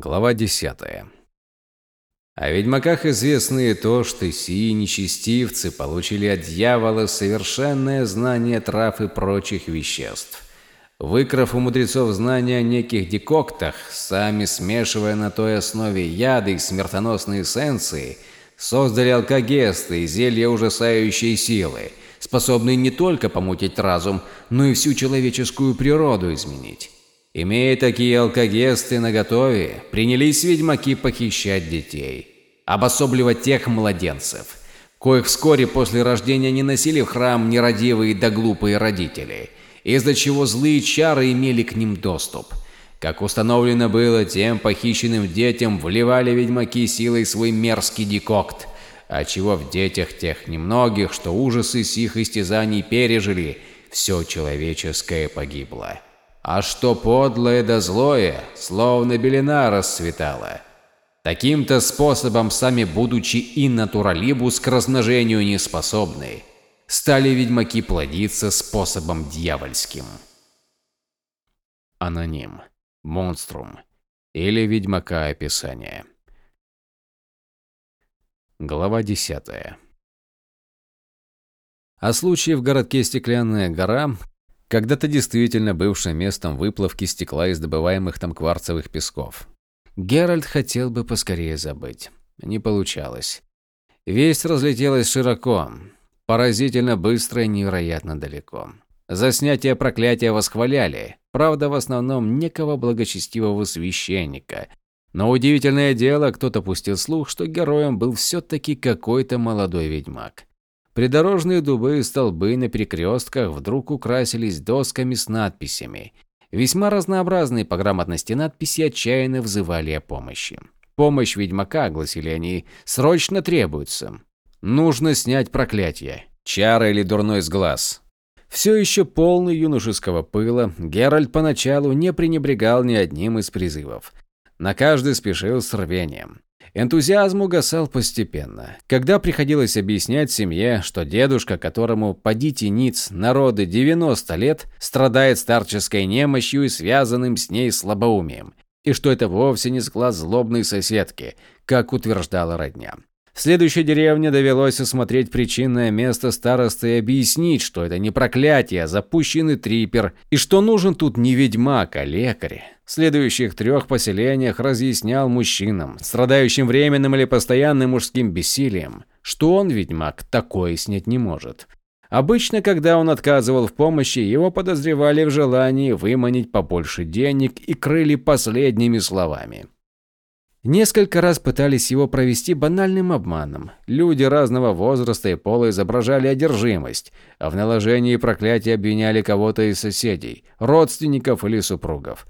Глава 10. О ведьмаках известно и то, что сии нечестивцы получили от дьявола совершенное знание трав и прочих веществ. Выкрав у мудрецов знания о неких декоктах, сами смешивая на той основе яды и смертоносные эссенции, создали алкогесты и зелья ужасающей силы, способные не только помутить разум, но и всю человеческую природу изменить. Имея такие алкогесты наготове, принялись ведьмаки похищать детей, обособливать тех младенцев, коих вскоре после рождения не носили в храм нерадивые да глупые родители, из-за чего злые чары имели к ним доступ. Как установлено было, тем похищенным детям вливали ведьмаки силой свой мерзкий декокт, отчего в детях тех немногих, что ужасы сих истязаний пережили, все человеческое погибло а что подлое да злое, словно белина расцветала. Таким-то способом, сами будучи и натуралибус к размножению не способны, стали ведьмаки плодиться способом дьявольским. Аноним. Монструм. Или ведьмака описания. Глава 10. О случае в городке Стеклянная гора, когда-то действительно бывшим местом выплавки стекла из добываемых там кварцевых песков. Геральт хотел бы поскорее забыть. Не получалось. Весть разлетелась широко, поразительно быстро и невероятно далеко. За снятие проклятия восхваляли, правда, в основном некого благочестивого священника. Но удивительное дело, кто-то пустил слух, что героем был все-таки какой-то молодой ведьмак. Придорожные дубы и столбы на перекрестках вдруг украсились досками с надписями. Весьма разнообразные по грамотности надписи отчаянно взывали о помощи. «Помощь ведьмака», — гласили они, — «срочно требуется. Нужно снять проклятие. Чара или дурной сглаз». Все еще полный юношеского пыла, Геральт поначалу не пренебрегал ни одним из призывов. На каждый спешил с рвением. Энтузиазм угасал постепенно. Когда приходилось объяснять семье, что дедушка, которому подите ниц народы 90 лет, страдает старческой немощью и связанным с ней слабоумием, и что это вовсе не сглаз злобной соседки, как утверждала родня. В следующей деревне довелось осмотреть причинное место старосты и объяснить, что это не проклятие, а запущенный трипер, и что нужен тут не ведьмак, а лекарь. В следующих трех поселениях разъяснял мужчинам, страдающим временным или постоянным мужским бессилием, что он, ведьмак, такое снять не может. Обычно, когда он отказывал в помощи, его подозревали в желании выманить побольше денег и крыли последними словами. Несколько раз пытались его провести банальным обманом. Люди разного возраста и пола изображали одержимость, а в наложении проклятия обвиняли кого-то из соседей, родственников или супругов.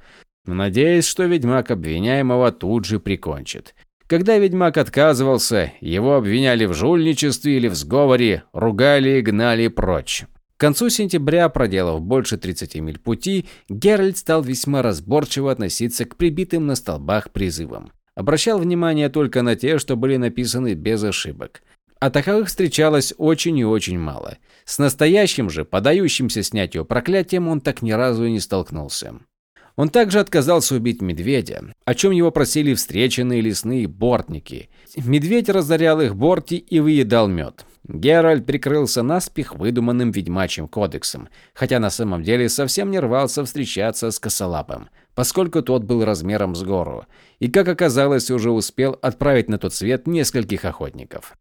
Надеясь, что ведьмак обвиняемого тут же прикончит. Когда ведьмак отказывался, его обвиняли в жульничестве или в сговоре, ругали и гнали прочь. К концу сентября, проделав больше 30 миль пути, Геральт стал весьма разборчиво относиться к прибитым на столбах призывам. Обращал внимание только на те, что были написаны без ошибок. А таковых встречалось очень и очень мало. С настоящим же, подающимся снятию проклятием, он так ни разу и не столкнулся. Он также отказался убить медведя, о чем его просили встреченные лесные бортники. Медведь разорял их борти и выедал мед. Геральт прикрылся наспех выдуманным ведьмачьим кодексом, хотя на самом деле совсем не рвался встречаться с косолапым, поскольку тот был размером с гору, и, как оказалось, уже успел отправить на тот свет нескольких охотников.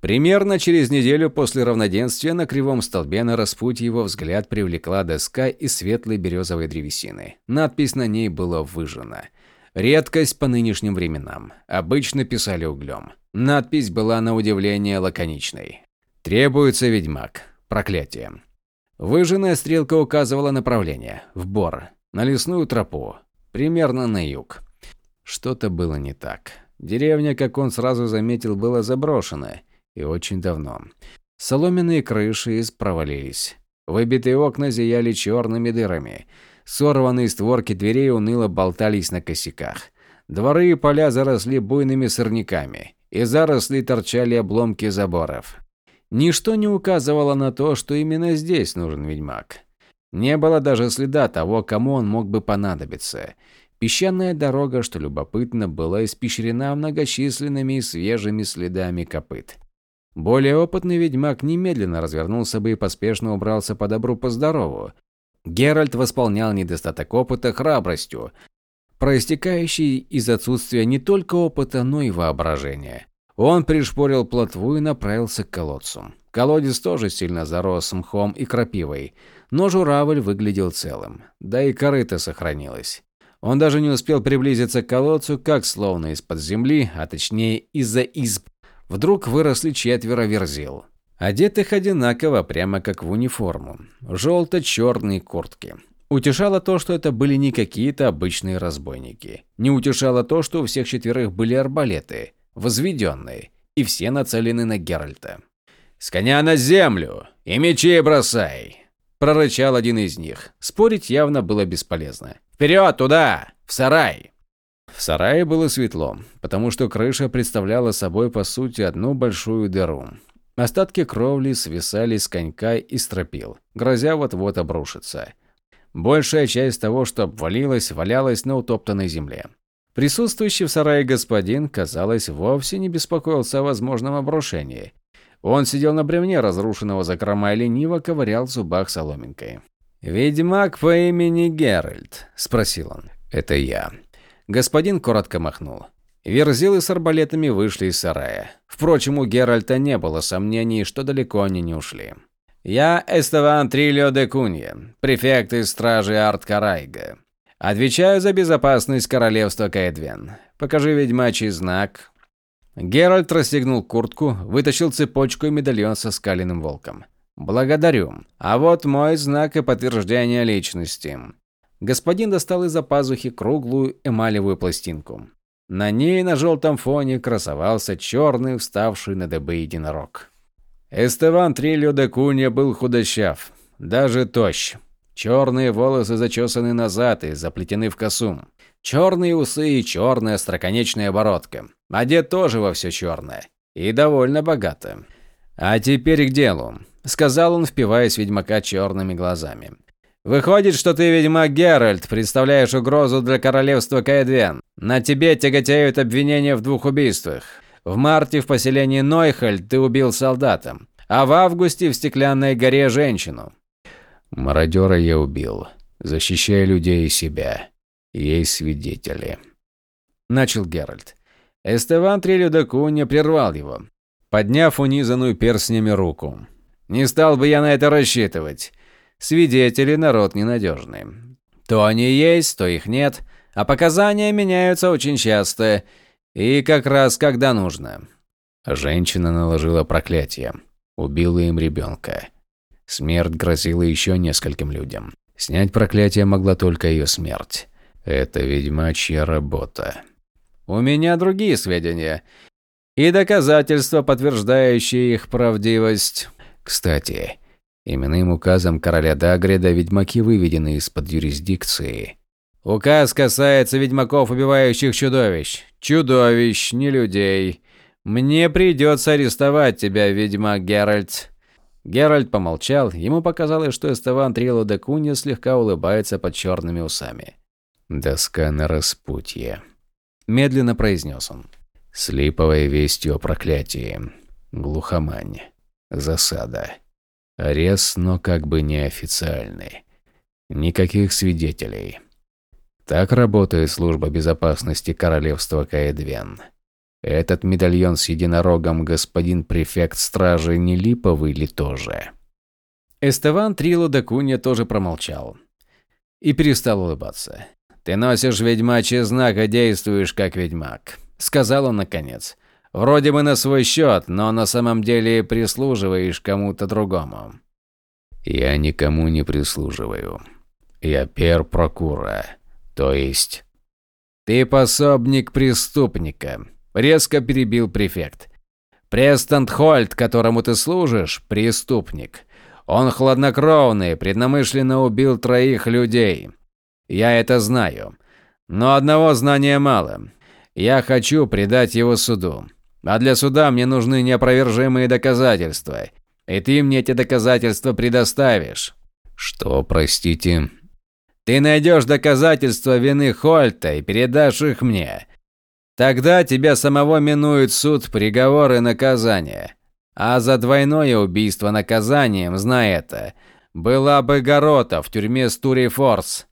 Примерно через неделю после равноденствия на кривом столбе на распутье его взгляд привлекла доска из светлой березовой древесины. Надпись на ней была выжжена. Редкость по нынешним временам. Обычно писали углем. Надпись была на удивление лаконичной. «Требуется ведьмак. Проклятие». Выжженная стрелка указывала направление. В бор на лесную тропу, примерно на юг. Что-то было не так. Деревня, как он сразу заметил, была заброшена. И очень давно. Соломенные крыши провалились. Выбитые окна зияли черными дырами. Сорванные створки дверей уныло болтались на косяках. Дворы и поля заросли буйными сорняками. и заросли торчали обломки заборов. Ничто не указывало на то, что именно здесь нужен ведьмак. Не было даже следа того, кому он мог бы понадобиться. Песчаная дорога, что любопытно, была испещрена многочисленными и свежими следами копыт. Более опытный ведьмак немедленно развернулся бы и поспешно убрался по добру по здорову. Геральт восполнял недостаток опыта храбростью, проистекающий из отсутствия не только опыта, но и воображения. Он пришпорил плотву и направился к колодцу. Колодец тоже сильно зарос мхом и крапивой, но журавль выглядел целым, да и корыто сохранилось. Он даже не успел приблизиться к колодцу, как словно из-под земли, а точнее из-за изб, вдруг выросли четверо верзил. Одетых одинаково, прямо как в униформу. Желто-черные куртки. Утешало то, что это были не какие-то обычные разбойники. Не утешало то, что у всех четверых были арбалеты, возведенные, и все нацелены на Геральта. «С коня на землю! И мечи бросай!» – прорычал один из них. Спорить явно было бесполезно. «Вперед, туда! В сарай!» В сарае было светло, потому что крыша представляла собой по сути одну большую дыру. Остатки кровли свисали с конька и стропил, грозя вот-вот обрушиться. Большая часть того, что обвалилось, валялась на утоптанной земле. Присутствующий в сарае господин, казалось, вовсе не беспокоился о возможном обрушении. Он сидел на бревне разрушенного закрома и лениво ковырял в зубах соломинкой. «Ведьмак по имени Геральт?» – спросил он. «Это я». Господин коротко махнул. Верзилы с арбалетами вышли из сарая. Впрочем, у Геральта не было сомнений, что далеко они не ушли. «Я Эстеван Трильо де Кунья, префект из стражи Арт-Карайга. Отвечаю за безопасность королевства Каэдвен. Покажи ведьмачий знак». Геральт расстегнул куртку, вытащил цепочку и медальон со скаленным волком. «Благодарю. А вот мой знак и подтверждение личности». Господин достал из-за пазухи круглую эмалевую пластинку. На ней на желтом фоне красовался черный, вставший на дыбы единорог. Эстеван Трильо де Кунья был худощав, даже тощ. Черные волосы зачесаны назад и заплетены в косу. Черные усы и черная остроконечная бородка. Одет тоже во все черное. И довольно богато. «А теперь к делу», — сказал он, впиваясь ведьмака черными глазами. Выходит, что ты, ведьмак Геральт, представляешь угрозу для королевства Каэдвен. На тебе тяготеют обвинения в двух убийствах. В марте в поселении Нойхальд ты убил солдата, а в августе в Стеклянной горе женщину. Мародера я убил, защищая людей и себя. Есть свидетели. Начал Геральт. Эстеван Трилюдакуня прервал его, подняв унизанную перстнями руку. Не стал бы я на это рассчитывать. Свидетели народ ненадежный. То они есть, то их нет, а показания меняются очень часто и как раз когда нужно. Женщина наложила проклятие, убила им ребенка. Смерть грозила еще нескольким людям. Снять проклятие могла только ее смерть. Это ведьмачья работа. У меня другие сведения. И доказательства, подтверждающие их правдивость. Кстати, Именным указом короля Дагрида ведьмаки выведены из-под юрисдикции. Указ касается ведьмаков, убивающих чудовищ. Чудовищ, не людей. Мне придется арестовать тебя, ведьмак Геральт. Геральт помолчал. Ему показалось, что Эстеван Трило де Кунья слегка улыбается под черными усами. «Доска на распутье», – медленно произнес он. «С липовой вестью о проклятии. Глухомань. Засада. Арест, но как бы неофициальный. Никаких свидетелей. Так работает служба безопасности королевства Каэдвен. Этот медальон с единорогом господин префект стражи не липовый ли тоже? Эстеван Трило де Кунья тоже промолчал. И перестал улыбаться. «Ты носишь ведьмачий знак и действуешь как ведьмак», — сказал он наконец. Вроде бы на свой счет, но на самом деле прислуживаешь кому-то другому. Я никому не прислуживаю. Я пер-прокура. То есть... Ты пособник преступника. Резко перебил префект. Престон Хольт, которому ты служишь, преступник. Он хладнокровный, преднамышленно убил троих людей. Я это знаю. Но одного знания мало. Я хочу предать его суду. А для суда мне нужны неопровержимые доказательства. И ты мне эти доказательства предоставишь. Что, простите? Ты найдешь доказательства вины Хольта и передашь их мне. Тогда тебя самого минует суд, приговор и наказание. А за двойное убийство наказанием, знай это, была бы Горота в тюрьме Стури Форс.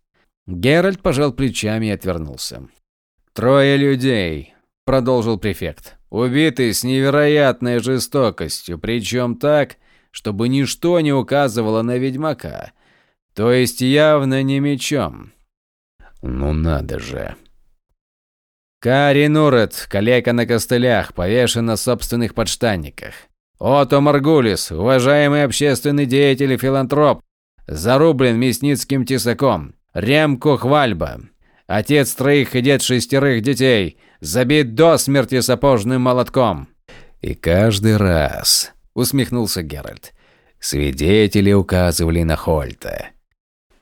Геральт пожал плечами и отвернулся. Трое людей, продолжил префект. Убиты с невероятной жестокостью, причем так, чтобы ничто не указывало на ведьмака. То есть явно не мечом. Ну надо же. Кари Нурет, калека на костылях, повешен на собственных подштанниках. Ото Маргулис, уважаемый общественный деятель и филантроп, зарублен мясницким тесаком. Ремко Хвальба, отец троих и дед шестерых детей, забит до смерти сапожным молотком. И каждый раз, усмехнулся Геральт, свидетели указывали на Хольта.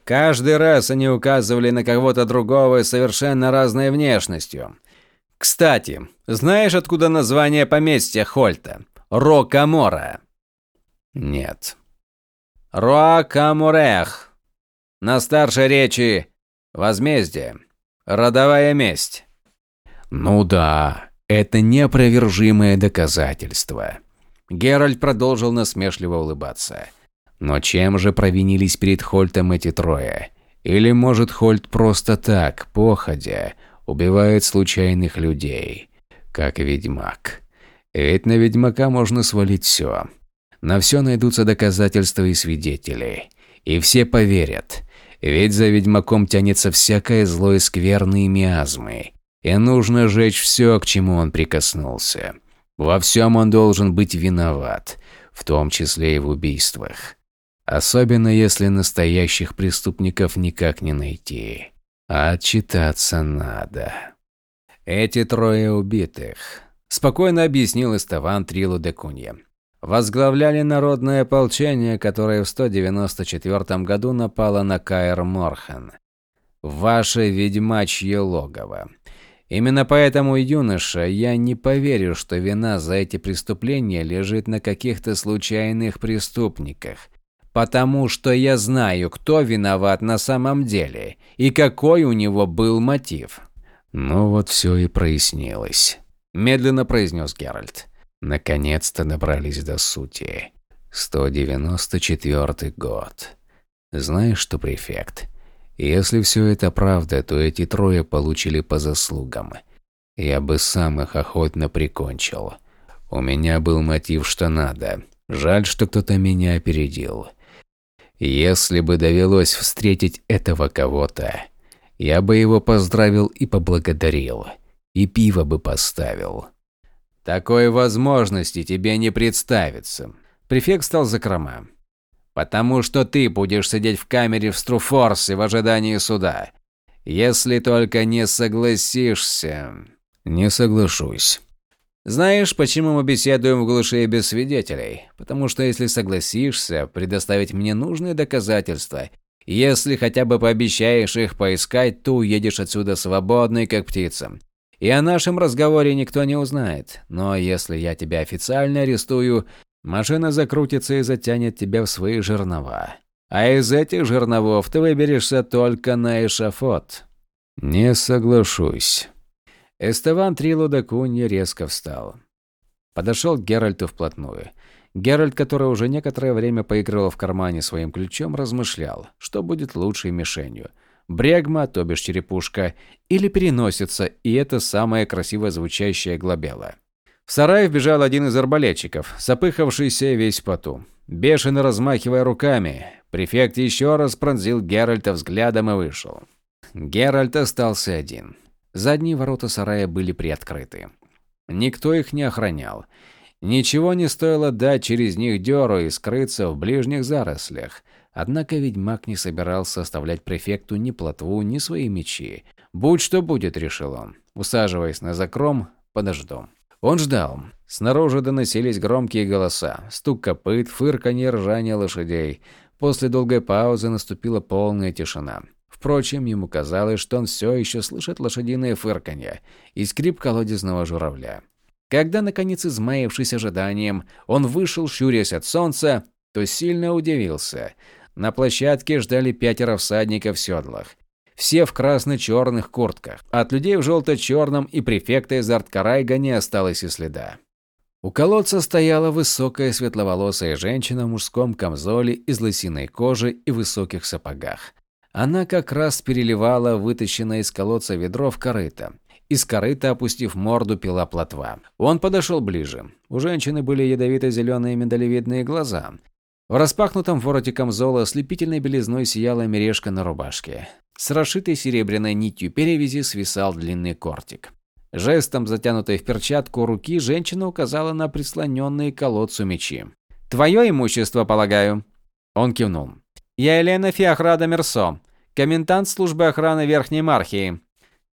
Каждый раз они указывали на кого-то другого с совершенно разной внешностью. Кстати, знаешь, откуда название поместья Хольта? Рокамора. Нет. Роакаморех. На старшей речи возмездие. Родовая месть. Ну да, это неопровержимое доказательство. Геральт продолжил насмешливо улыбаться. Но чем же провинились перед Хольтом эти трое? Или, может, Хольт просто так, походя, убивает случайных людей, как ведьмак? Ведь на ведьмака можно свалить все. На все найдутся доказательства и свидетели. И все поверят. Ведь за ведьмаком тянется всякое зло и скверные миазмы. И нужно сжечь все, к чему он прикоснулся. Во всем он должен быть виноват, в том числе и в убийствах. Особенно если настоящих преступников никак не найти. А отчитаться надо. Эти трое убитых, спокойно объяснил Эставан Трилу де Кунья. Возглавляли народное ополчение, которое в 194 году напало на Каэр Морхан. Ваше ведьмачье логово. Именно поэтому, юноша, я не поверю, что вина за эти преступления лежит на каких-то случайных преступниках. Потому что я знаю, кто виноват на самом деле и какой у него был мотив. Ну вот все и прояснилось. Медленно произнес Геральт. Наконец-то добрались до сути. 194 год. Знаешь что, префект? Если все это правда, то эти трое получили по заслугам. Я бы сам их охотно прикончил. У меня был мотив, что надо. Жаль, что кто-то меня опередил. Если бы довелось встретить этого кого-то, я бы его поздравил и поблагодарил. И пиво бы поставил. Такой возможности тебе не представится. Префект стал за крома. Потому что ты будешь сидеть в камере в Струфорсе в ожидании суда. Если только не согласишься. Не соглашусь. Знаешь, почему мы беседуем в глуши без свидетелей? Потому что если согласишься предоставить мне нужные доказательства, если хотя бы пообещаешь их поискать, то уедешь отсюда свободный, как птица. И о нашем разговоре никто не узнает. Но если я тебя официально арестую, Машина закрутится и затянет тебя в свои жернова. А из этих жерновов ты выберешься только на эшафот. Не соглашусь. Эстеван Трилу де Кунья резко встал. Подошел к Геральту вплотную. Геральт, который уже некоторое время поигрывал в кармане своим ключом, размышлял, что будет лучшей мишенью. Брегма, то бишь черепушка, или переносится, и это самая красиво звучащая глобела. В сарай вбежал один из арбалетчиков, запыхавшийся весь поту. Бешено размахивая руками, префект еще раз пронзил Геральта взглядом и вышел. Геральт остался один. Задние ворота сарая были приоткрыты. Никто их не охранял. Ничего не стоило дать через них дёру и скрыться в ближних зарослях. Однако ведьмак не собирался оставлять префекту ни плотву, ни свои мечи. Будь что будет, решил он. Усаживаясь на закром, подожду. Он ждал. Снаружи доносились громкие голоса, стук копыт, фырканье, ржание лошадей. После долгой паузы наступила полная тишина. Впрочем, ему казалось, что он все еще слышит лошадиное фырканье и скрип колодезного журавля. Когда, наконец, измаявшись ожиданием, он вышел, щурясь от солнца, то сильно удивился. На площадке ждали пятеро всадников в седлах. Все в красно-черных куртках. От людей в желто-черном и префекта из Арткарайга не осталось и следа. У колодца стояла высокая светловолосая женщина в мужском камзоле из лосиной кожи и высоких сапогах. Она как раз переливала вытащенное из колодца ведро в корыто. Из корыта, опустив морду, пила плотва. Он подошел ближе. У женщины были ядовито-зеленые миндалевидные глаза. В распахнутом вороте камзола ослепительной белизной сияла мережка на рубашке. С расшитой серебряной нитью перевязи свисал длинный кортик. Жестом, затянутой в перчатку руки, женщина указала на прислоненные к колодцу мечи. «Твое имущество, полагаю?» Он кивнул. «Я Елена Фиахрада Мерсо, комендант службы охраны Верхней Мархии».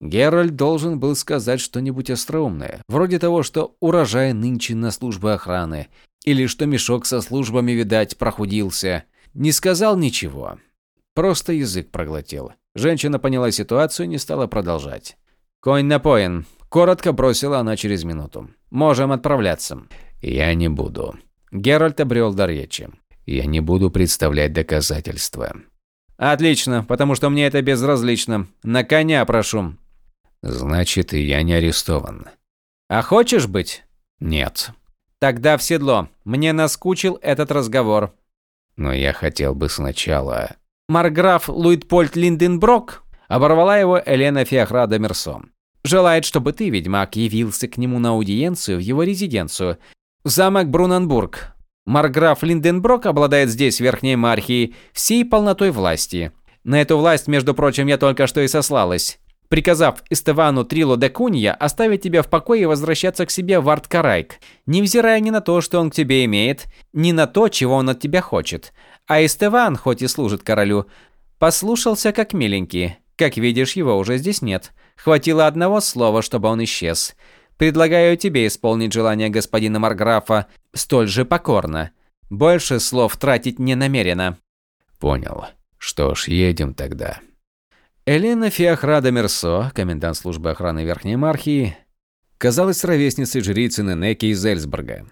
Геральт должен был сказать что-нибудь остроумное, вроде того, что урожай нынче на службе охраны, или что мешок со службами, видать, прохудился. Не сказал ничего. Просто язык проглотил. Женщина поняла ситуацию и не стала продолжать. «Конь напоен», – коротко бросила она через минуту. «Можем отправляться». «Я не буду». Геральт обрел дар речи. «Я не буду представлять доказательства». «Отлично, потому что мне это безразлично. На коня прошу». «Значит, я не арестован». «А хочешь быть?» «Нет». «Тогда в седло. Мне наскучил этот разговор». «Но я хотел бы сначала...» Марграф Луитпольд Линденброк, оборвала его Елена Феохрада Мерсо. Желает, чтобы ты, ведьмак, явился к нему на аудиенцию в его резиденцию. Замок Бруненбург. Марграф Линденброк обладает здесь, Верхней Мархии, всей полнотой власти. На эту власть, между прочим, я только что и сослалась, приказав Эстевану Трило де Кунья оставить тебя в покое и возвращаться к себе в Арткарайк, невзирая ни на то, что он к тебе имеет, ни на то, чего он от тебя хочет. А Эстеван, хоть и служит королю, послушался как миленький. Как видишь, его уже здесь нет. Хватило одного слова, чтобы он исчез. Предлагаю тебе исполнить желание господина Марграфа столь же покорно. Больше слов тратить не намерена. Понял. Что ж, едем тогда. Элена Феохрада Мерсо, комендант службы охраны Верхней Мархии, казалась ровесницей жрицы Ненеки из Эльсбурга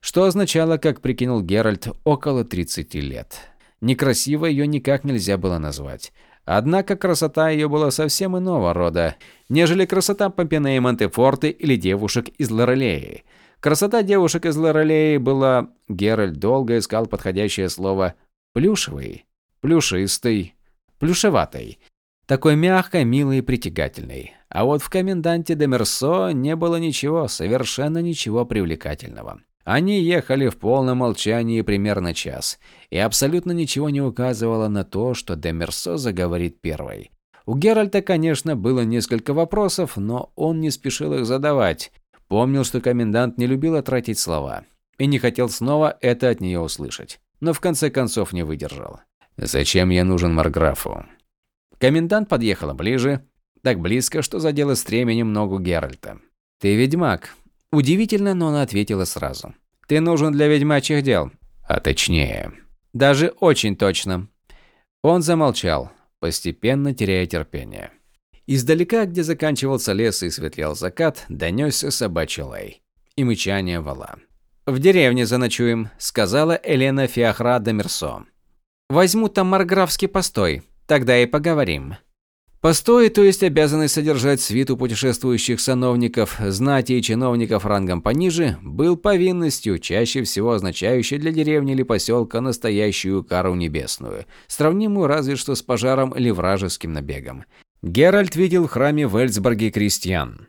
что означало, как прикинул Геральт, около 30 лет. Некрасиво ее никак нельзя было назвать. Однако красота ее была совсем иного рода, нежели красота Помпинеи Монтефорты или девушек из Лорелеи. Красота девушек из Лорелеи была... Геральт долго искал подходящее слово «плюшевый», «плюшистый», «плюшеватый». Такой мягкой, милой и притягательной. А вот в коменданте де Мерсо не было ничего, совершенно ничего привлекательного. Они ехали в полном молчании примерно час, и абсолютно ничего не указывало на то, что Демерсо заговорит первой. У Геральта, конечно, было несколько вопросов, но он не спешил их задавать. Помнил, что комендант не любил тратить слова, и не хотел снова это от нее услышать. Но в конце концов не выдержал. «Зачем я нужен Марграфу?» Комендант подъехала ближе, так близко, что задела стременем ногу Геральта. «Ты ведьмак, Удивительно, но она ответила сразу. «Ты нужен для ведьмачьих дел». «А точнее». «Даже очень точно». Он замолчал, постепенно теряя терпение. Издалека, где заканчивался лес и светлел закат, донесся собачий лай и мычание вала. «В деревне заночуем», – сказала Елена Фиахра Мерсо. «Возьму там марграфский постой, тогда и поговорим». Постой, то есть обязанность содержать свиту путешествующих сановников, знати и чиновников рангом пониже, был повинностью, чаще всего означающей для деревни или поселка настоящую кару небесную, сравнимую разве что с пожаром или вражеским набегом. Геральт видел в храме в Эльсборге крестьян,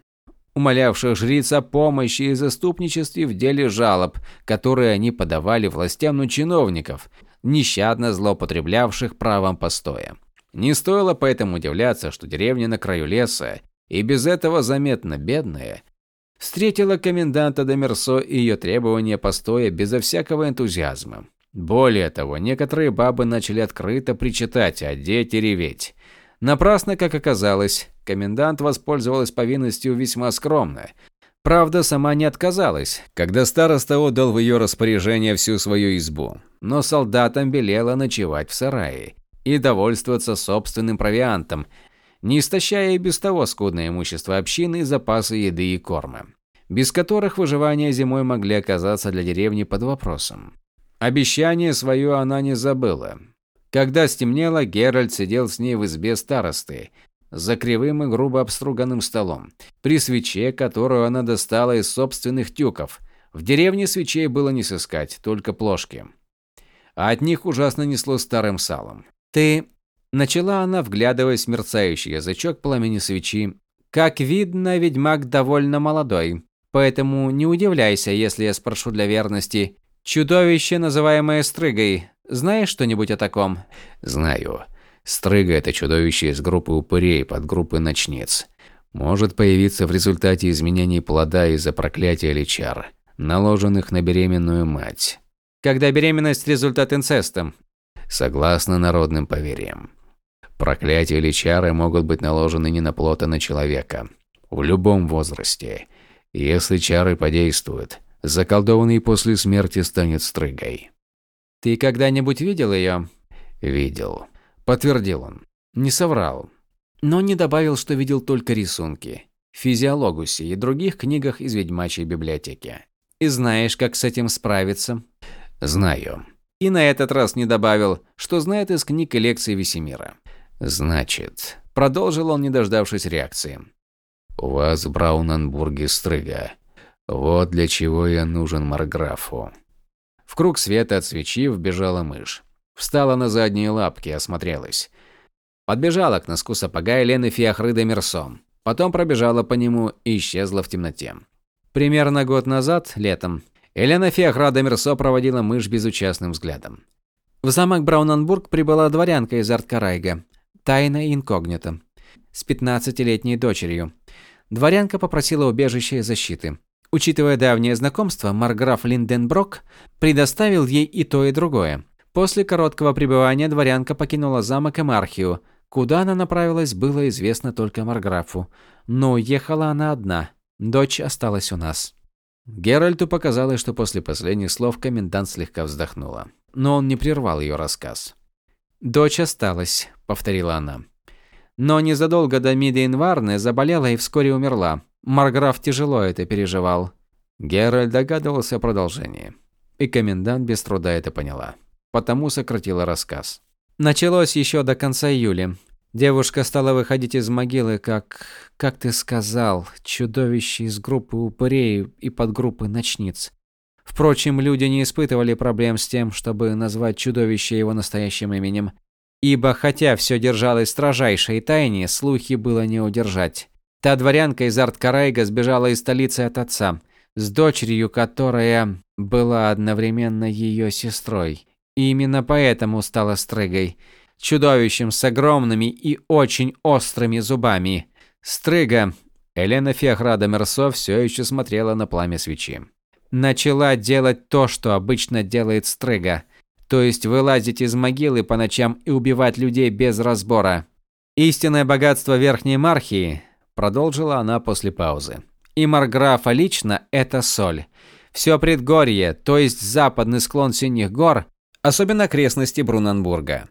умолявших жриц о помощи и заступничестве в деле жалоб, которые они подавали властям на чиновников, нещадно злоупотреблявших правом постоя. Не стоило поэтому удивляться, что деревня на краю леса, и без этого заметно бедная, встретила коменданта Демерсо и ее требования постоя безо всякого энтузиазма. Более того, некоторые бабы начали открыто причитать, а дети реветь. Напрасно, как оказалось, комендант воспользовалась повинностью весьма скромно. Правда, сама не отказалась, когда староста отдал в ее распоряжение всю свою избу. Но солдатам велела ночевать в сарае и довольствоваться собственным провиантом, не истощая и без того скудное имущество общины и запасы еды и корма, без которых выживание зимой могли оказаться для деревни под вопросом. Обещание свое она не забыла. Когда стемнело, Геральт сидел с ней в избе старосты, за кривым и грубо обструганным столом, при свече, которую она достала из собственных тюков. В деревне свечей было не сыскать, только плошки. А от них ужасно несло старым салом. «Ты...» – начала она, вглядываясь в мерцающий язычок пламени свечи. «Как видно, ведьмак довольно молодой, поэтому не удивляйся, если я спрошу для верности. Чудовище, называемое Стрыгой, знаешь что-нибудь о таком?» «Знаю. Стрыга – это чудовище из группы упырей под группы ночниц. Может появиться в результате изменений плода из-за проклятия или чар, наложенных на беременную мать. Когда беременность – результат инцеста. Согласно народным поверьям. Проклятия или чары могут быть наложены не на плод, а на человека. В любом возрасте. Если чары подействуют, заколдованный после смерти станет стрыгой. «Ты когда-нибудь видел ее?» «Видел», – подтвердил он. Не соврал. Но не добавил, что видел только рисунки. В физиологусе и других книгах из ведьмачьей библиотеки. И знаешь, как с этим справиться? Знаю. И на этот раз не добавил, что знает из книг и лекций Весемира. Значит, продолжил он, не дождавшись реакции. У вас в Брауненбурге стрыга. Вот для чего я нужен Марграфу. В круг света от свечи вбежала мышь. Встала на задние лапки, осмотрелась. Подбежала к носку сапога Елены Фиахрыда Мерсом. Потом пробежала по нему и исчезла в темноте. Примерно год назад, летом, Елена Фиахрада Мерсо проводила мышь безучастным взглядом. В замок Брауненбург прибыла дворянка из Арткарайга, тайна инкогнито, с 15-летней дочерью. Дворянка попросила убежища и защиты. Учитывая давнее знакомство, Марграф Линденброк предоставил ей и то, и другое. После короткого пребывания дворянка покинула замок Эмархию. Куда она направилась, было известно только Марграфу. Но уехала она одна. Дочь осталась у нас. Геральту показалось, что после последних слов комендант слегка вздохнула. Но он не прервал ее рассказ. «Дочь осталась», — повторила она. Но незадолго до Мидейнварны заболела и вскоре умерла. Марграф тяжело это переживал. Геральт догадывался о продолжении. И комендант без труда это поняла. Потому сократила рассказ. Началось еще до конца июля. Девушка стала выходить из могилы, как... как ты сказал, чудовище из группы упырей и подгруппы ночниц. Впрочем, люди не испытывали проблем с тем, чтобы назвать чудовище его настоящим именем. Ибо хотя все держалось в строжайшей тайне, слухи было не удержать. Та дворянка из Арткарайга сбежала из столицы от отца, с дочерью, которая была одновременно ее сестрой. И именно поэтому стала Стрыгой. Чудовищем с огромными и очень острыми зубами. Стрыга. Елена Феохрада Мерсо все еще смотрела на пламя свечи. Начала делать то, что обычно делает Стрыга. То есть вылазить из могилы по ночам и убивать людей без разбора. Истинное богатство Верхней Мархии продолжила она после паузы. И Марграфа лично – это соль. Все предгорье, то есть западный склон Синих гор, особенно окрестности Брунанбурга,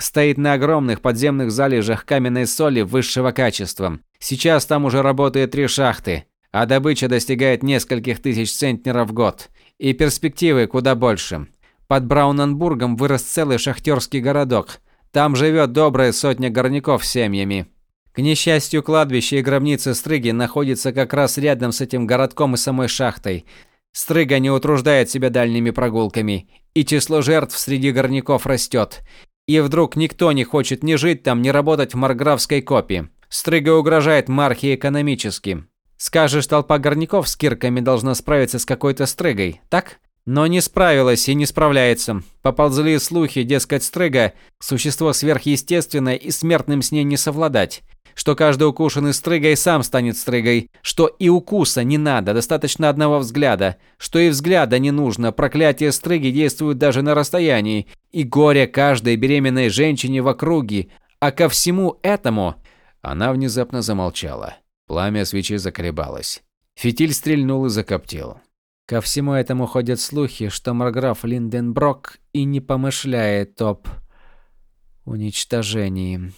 стоит на огромных подземных залежах каменной соли высшего качества. Сейчас там уже работает три шахты, а добыча достигает нескольких тысяч центнеров в год. И перспективы куда больше. Под Брауненбургом вырос целый шахтерский городок. Там живет добрая сотня горняков с семьями. К несчастью, кладбище и гробница Стрыги находятся как раз рядом с этим городком и самой шахтой. Стрыга не утруждает себя дальними прогулками, и число жертв среди горняков растет. И вдруг никто не хочет ни жить там, ни работать в Марграфской копии. Стрыга угрожает Мархи экономически. Скажешь, толпа горняков с кирками должна справиться с какой-то стрыгой, так? Но не справилась и не справляется. Поползли слухи, дескать, стрыга – существо сверхъестественное и смертным с ней не совладать что каждый укушенный стрыгой сам станет стрыгой, что и укуса не надо, достаточно одного взгляда, что и взгляда не нужно, проклятие стрыги действует даже на расстоянии, и горе каждой беременной женщине в округе, а ко всему этому... Она внезапно замолчала. Пламя свечи заколебалось. Фитиль стрельнул и закоптил. Ко всему этому ходят слухи, что Марграф Линденброк и не помышляет об уничтожении.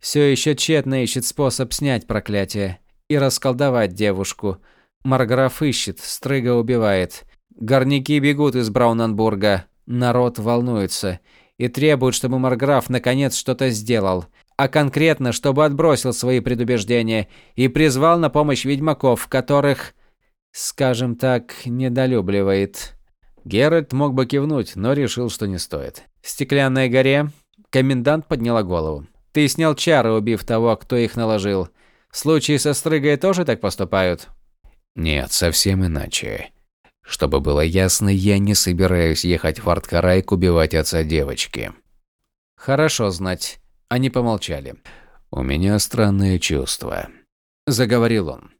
Все еще тщетно ищет способ снять проклятие и расколдовать девушку. Марграф ищет, Стрыга убивает. Горняки бегут из Брауненбурга. Народ волнуется. и требуют, чтобы Марграф наконец что-то сделал, а конкретно, чтобы отбросил свои предубеждения и призвал на помощь ведьмаков, которых, скажем так, недолюбливает. Геральт мог бы кивнуть, но решил, что не стоит. В стеклянной горе комендант подняла голову. Ты снял чары, убив того, кто их наложил. В случае со Стрыгой тоже так поступают? Нет, совсем иначе. Чтобы было ясно, я не собираюсь ехать в Арткарайк убивать отца девочки. Хорошо знать. Они помолчали. У меня странное чувство, заговорил он.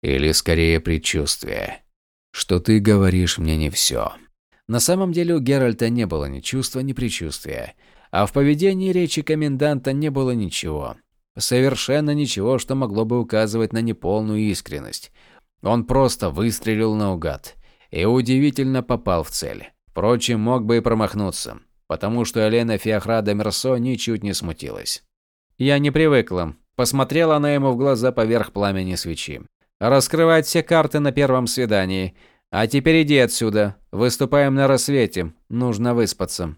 Или скорее предчувствие, что ты говоришь мне не все. На самом деле у Геральта не было ни чувства, ни предчувствия, а в поведении речи коменданта не было ничего. Совершенно ничего, что могло бы указывать на неполную искренность. Он просто выстрелил наугад и удивительно попал в цель. Впрочем, мог бы и промахнуться, потому что Елена Феохрада Мерсо ничуть не смутилась. Я не привыкла. Посмотрела она ему в глаза поверх пламени свечи. Раскрывать все карты на первом свидании. А теперь иди отсюда. Выступаем на рассвете. Нужно выспаться.